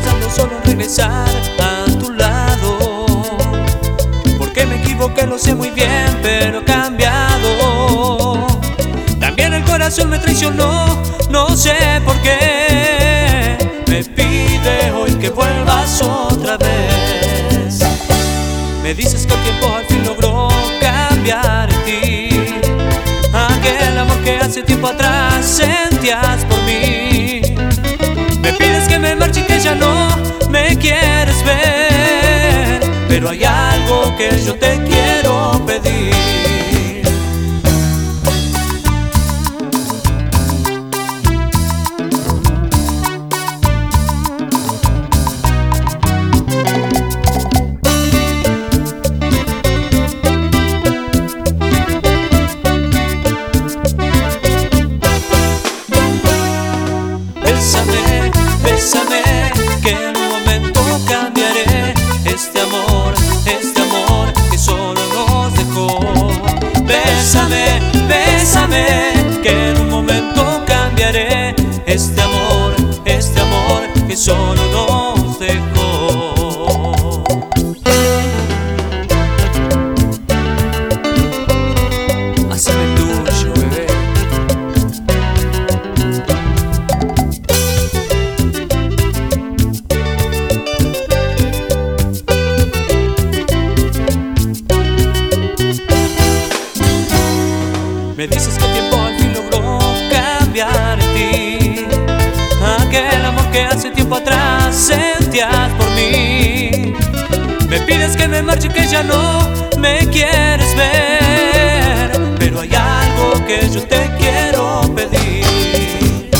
pensando solo en regresar a tu lado. Porque me equivoqué, lo sé muy bien, pero he cambiado. También el corazón me traicionó, no sé por qué. Me pide hoy que vuelvas otra vez. Me dices que el tiempo al fin quieres ver. Pero hay algo que yo te quiero pedir. Solo nos dejó. Me dices que sentías por mí Me pides que me marche que ya no me quieres ver Pero hay algo que yo te quiero pedir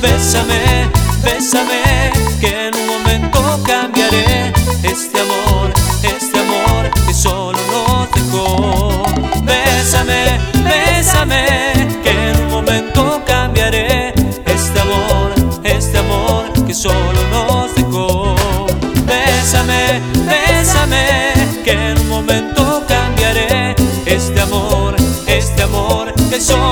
Bésame, bésame, que en un momento cambiaré este amor, este amor que solo nos dejó. Bésame, bésame, que en un momento cambiaré este amor, este amor que solo Bésame, bésame, que en un momento cambiaré este amor, este amor que solo